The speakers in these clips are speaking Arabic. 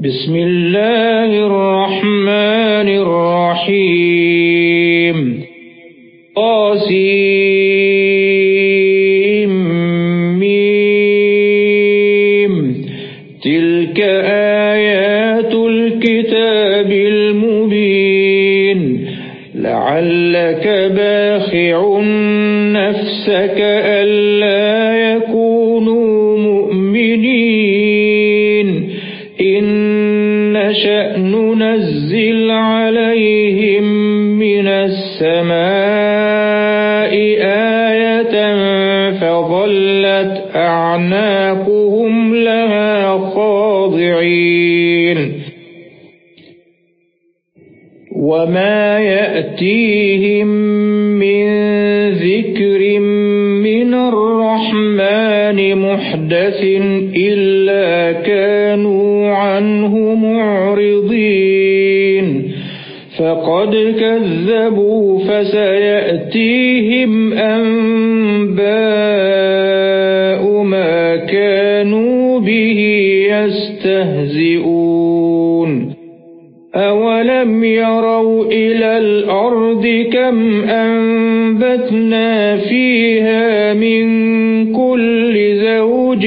بسم الله الرحمن الرحيم قاسم ميم تلك آيات الكتاب المبين لعلك باخع نفسك فسيأتيهم أنباء ما كانوا به يستهزئون. أَوَلَمْ يَرَوْا إِلَى الْأَرْضِ كَمْ أَنبَتْنَا فِيهَا مِنْ كُلِّ زَوْجٍ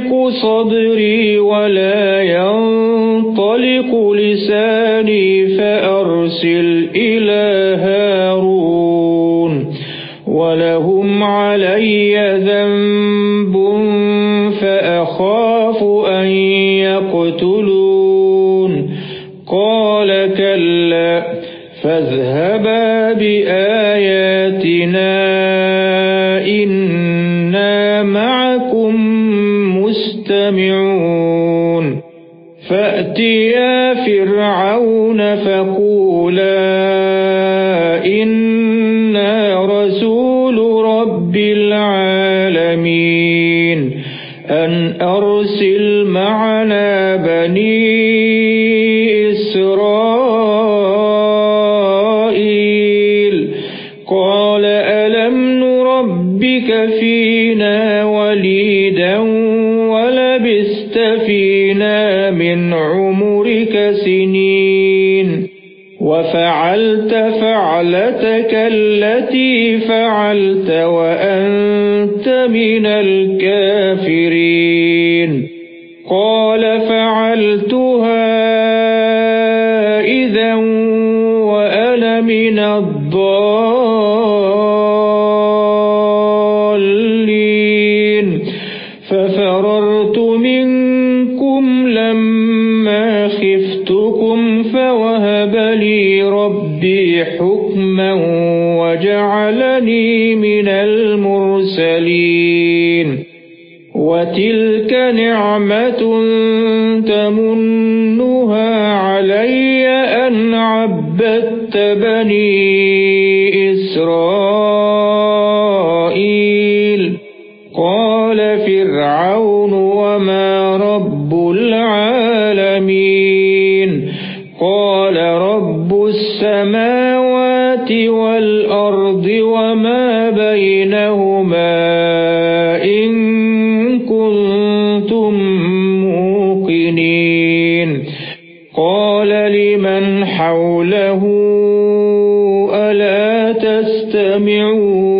وَيَضِيقُ صَدْرِي وَلَا يَنطَلِقُ لِسَانِي فَأَرْسِلْ إِلَىٰ هَارُونَ وَلَهُمْ عَلَيَّ ذَنبٌ فَأَخَافُ أَن يَقْتُلُونِ قَالَ كَلَّا فَاذْهَبَا بِآيَاتِنَا مُسْتَمِعُونَ فَأْتِيَا فِرْعَوْنَ فَقُولَا مِنْ عُمُرِكَ سِنِينَ. وَفَعَلْتَ فَعْلَتَكَ الَّتِي فَعَلْتَ وَأَنْتَ مِنَ الْكَافِرِينَ. قَالَ فَعَلْتُهَا إِذًا وَأَنَا مِنَ الضَّالِّينَ. مِنَ الْمُرْسَلِينَ. وَتِلْكَ نِعْمَةٌ تَمُنُّهَا عَلَيَّ أَنْ عَبَّدتَّ بَنِي إِسْرَائِيلَ. وَالْأَرْضِ وَمَا بَيْنَهُمَا إِن كُنتُم مُّوقِنِينَ. قَالَ لِمَنْ حَوْلَهُ أَلَا تَسْتَمِعُونَ؟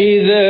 فإذا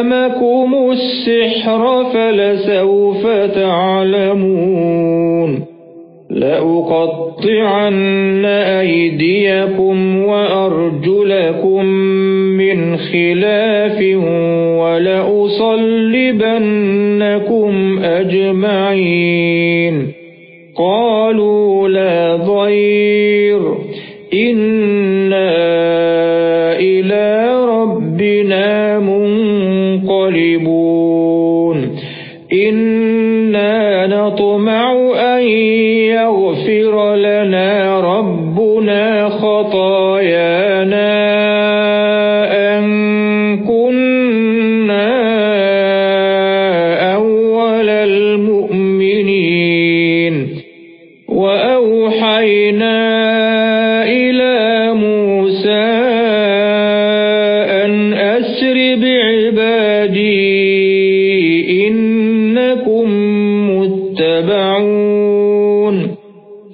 علمكم السحر فلسوف تعلمون لأقطعن أيديكم وأرجلكم من خلاف ولأصلبنكم أجمعين قالوا لا ضير إنا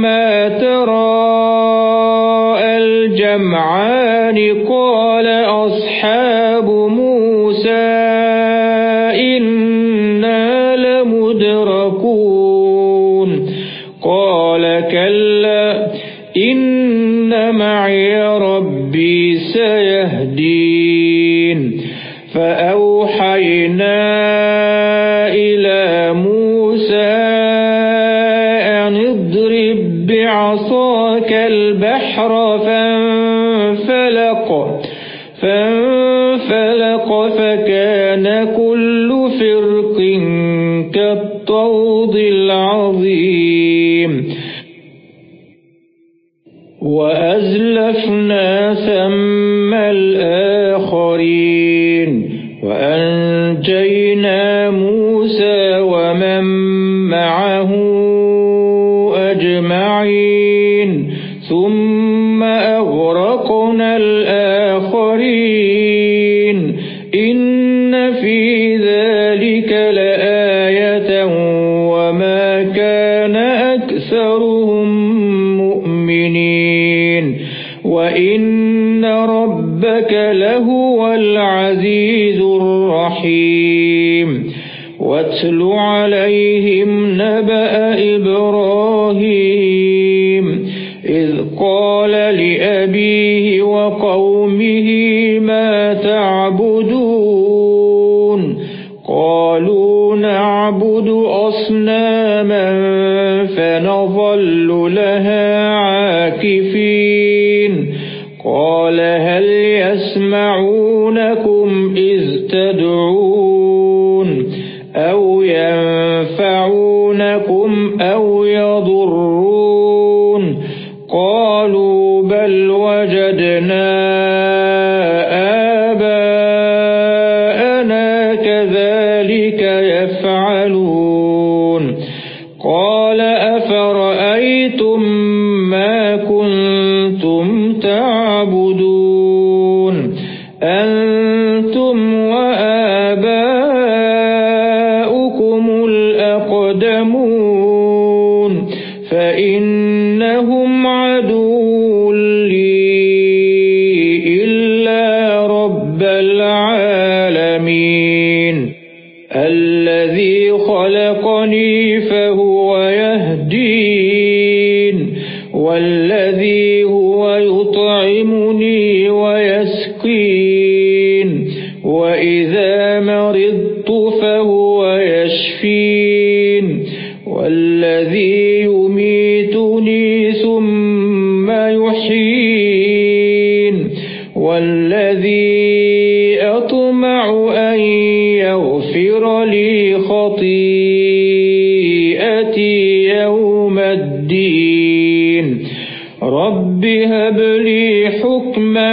فلما ترى الجمعان قال إِنَّ فِي ذَلِكَ لَآيَةً وَمَا كَانَ أَكْثَرُهُم مُؤْمِنِينَ وَإِنَّ رَبَّكَ لَهُوَ الْعَزِيزُ الرَّحِيمُ وَاتْلُ عَلَيْهِمْ قال أفرأيتم ما كنتم تعبدون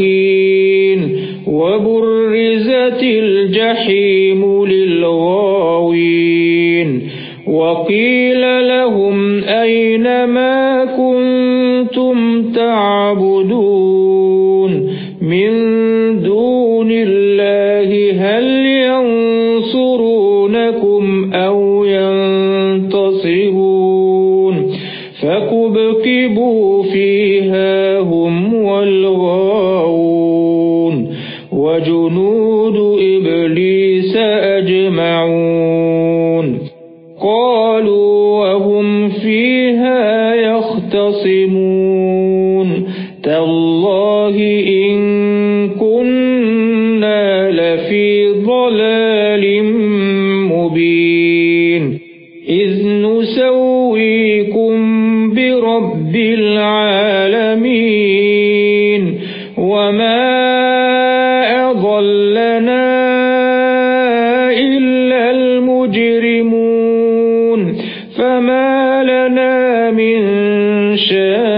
الغاوين وبرزت الجحيم للغاوين. وقيل لهم أين ما كنتم تعبدون؟ من مجرمون فما لنا من شَاءَ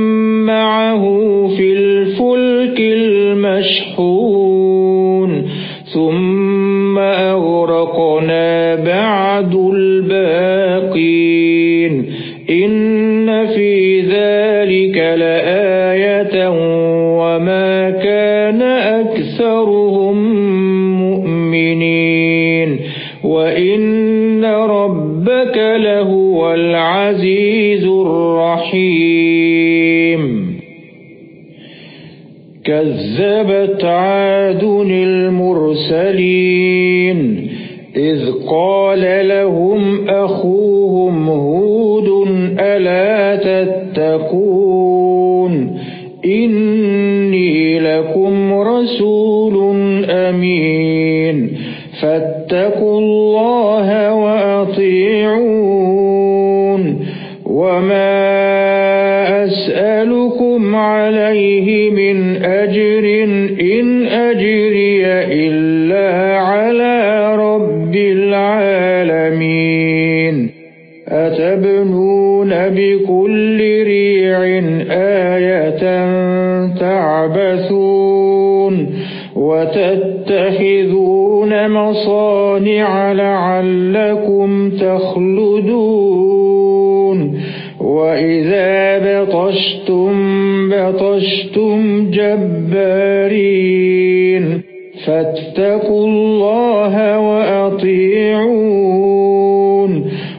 إِنَّ فِي ذَلِكَ لَآيَةً وَمَا كَانَ أَكْثَرُهُم مُؤْمِنِينَ وَإِنَّ رَبَّكَ لَهُوَ الْعَزِيزُ الرَّحِيمُ كَذَّبَتْ عَادٌ الْمُرْسَلِينَ إِذْ قَالَ لَهُمْ أَخُوهُمْ هو تتقون إني لكم رسول أمين. فاتقوا الله وأطيعون. وما أسألكم عليه من أجر. إن أجري إلا على رب العالمين. أتبنون بكل وتتخذون مصانع لعلكم تخلدون. وإذا بطشتم بطشتم جبارين. فاتقوا الله وأطيعون.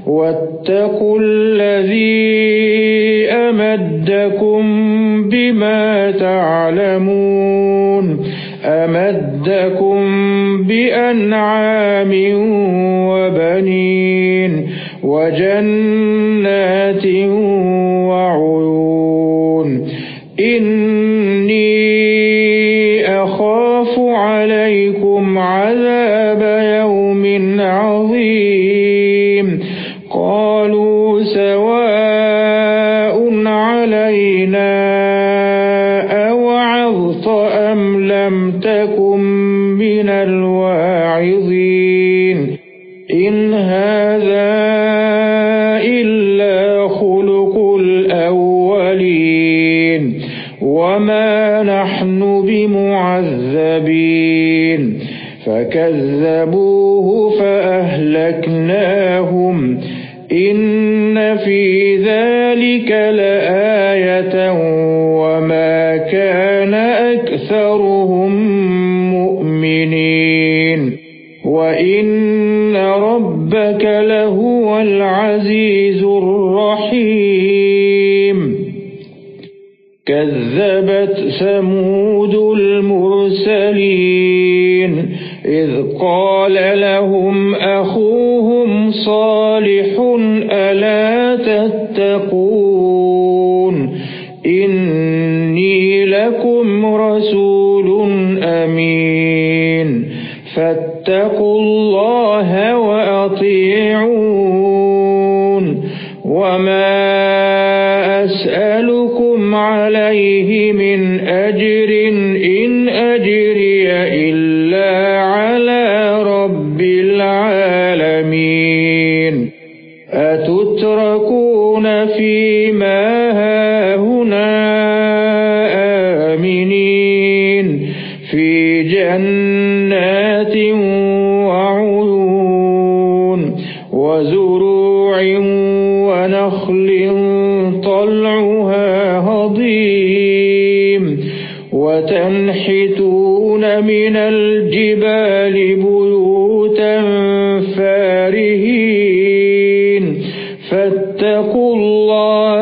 واتقوا الذي أمدكم بما تعلمون. أمدكم بأنعام وبنين وجنات وعيون. إني أخاف عليكم عذاب يوم عظيم. فكذبوه فأهلكناهم إن في ذلك لآية ونخل طلعها هضيم وتنحتون من الجبال بيوتا فارهين فاتقوا الله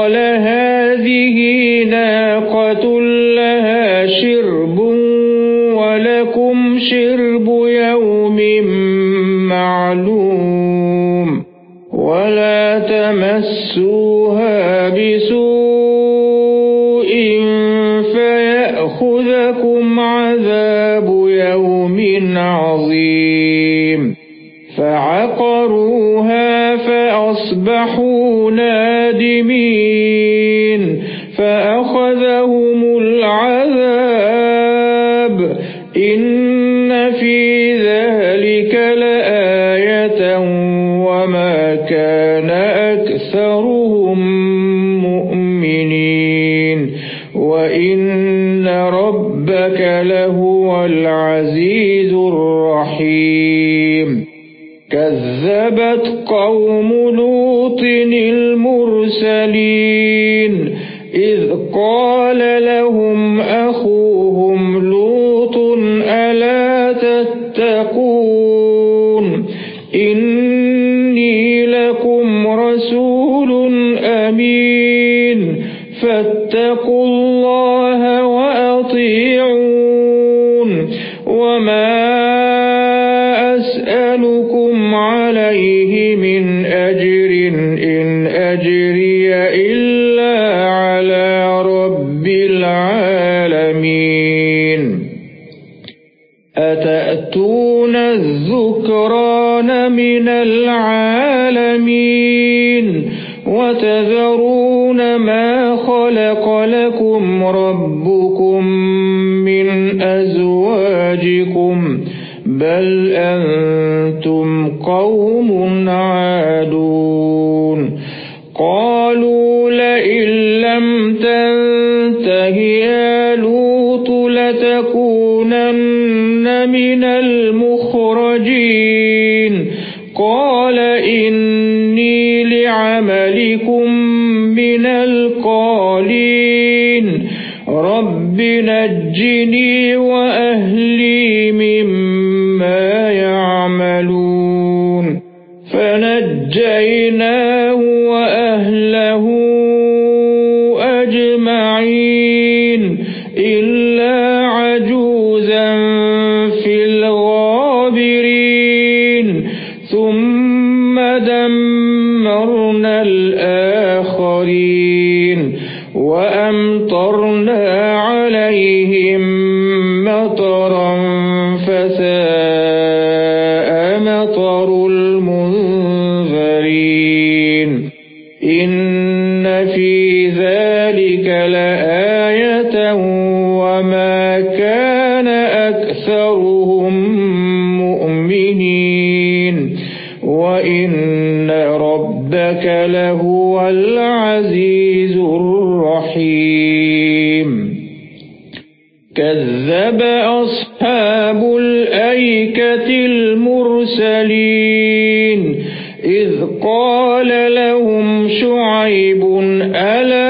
قال هذه ناقة لها شرب ولكم شرب تتقون إني لكم رسول أمين. فاتقوا الله ربكم من أزواجكم بل أنتم قوم عادون قالوا لئن لم تنته يا لوط لتكونن من المخرجين قال إني لعملكم من القالين رب نجني وأهلي مما يعملون. فنجيناه كذب أصحاب الأيكة المرسلين إذ قال لهم شعيب ألا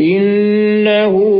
إنه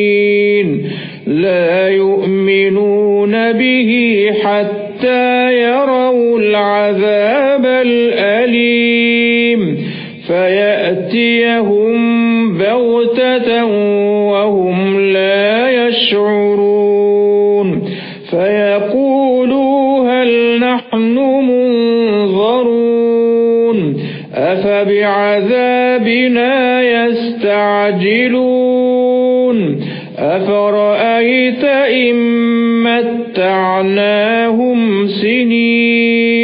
يُؤْمِنُونَ بِهِ حَتَّى يَرَوْا الْعَذَابَ الْأَلِيمَ. فَيَأْتِيَهُم بَغْتَةً وَهُمْ لَا يَشْعُرُونَ. فَيَقُولُوا هَلْ نَحْنُ مُنظَرُونَ. أَفَبِعَذَابِنَا يَسْتَعْجِلُونَ. أَفَرَأَيْتَ إِن مَّتَّعْنَاهُمْ سِنِينَ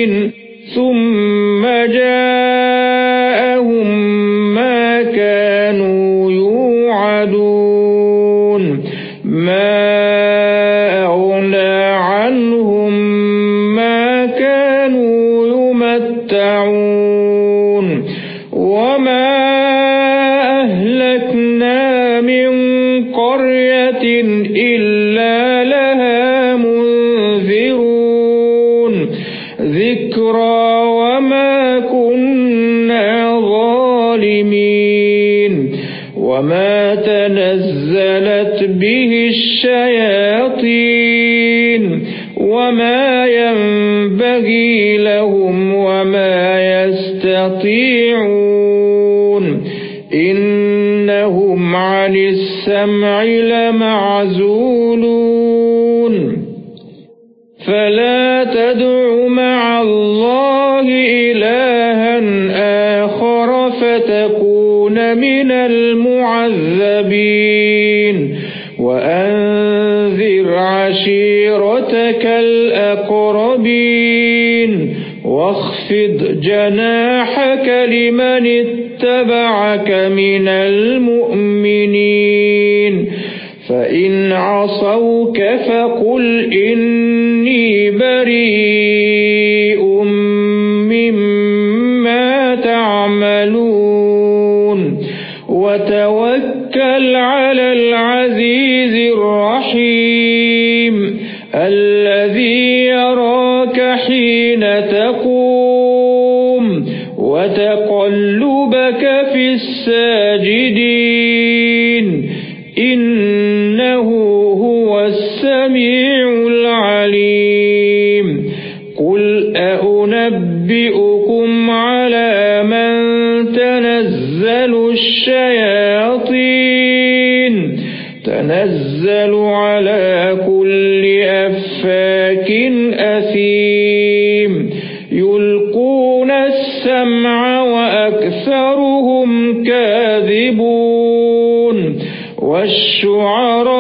فَتَكُونَ مِنَ الْمُعَذَّبِينَ. وَأَنذِرْ عَشِيرَتَكَ الْأَقْرَبِينَ. وَاخْفِضْ جَنَاحَكَ لِمَنِ اتَّبَعَكَ مِنَ الْمُؤْمِنِينَ. فَإِنْ عَصَوْكَ فَقُلْ إِنِّي بَرِيءٌ. عَلَى الْعَزِيزِ الرَّحِيمِ الَّذِي يَرَاكَ حِينَ تَقُومُ وَتَقَلُّبَكَ فِي السَّاجِدِينَ. كُلِّ أَفَّاكٍ أَثِيمٍ. يُلْقُونَ السَّمْعَ وَأَكْثَرُهُمْ كَاذِبُونَ. وَالشُّعَرَاءُ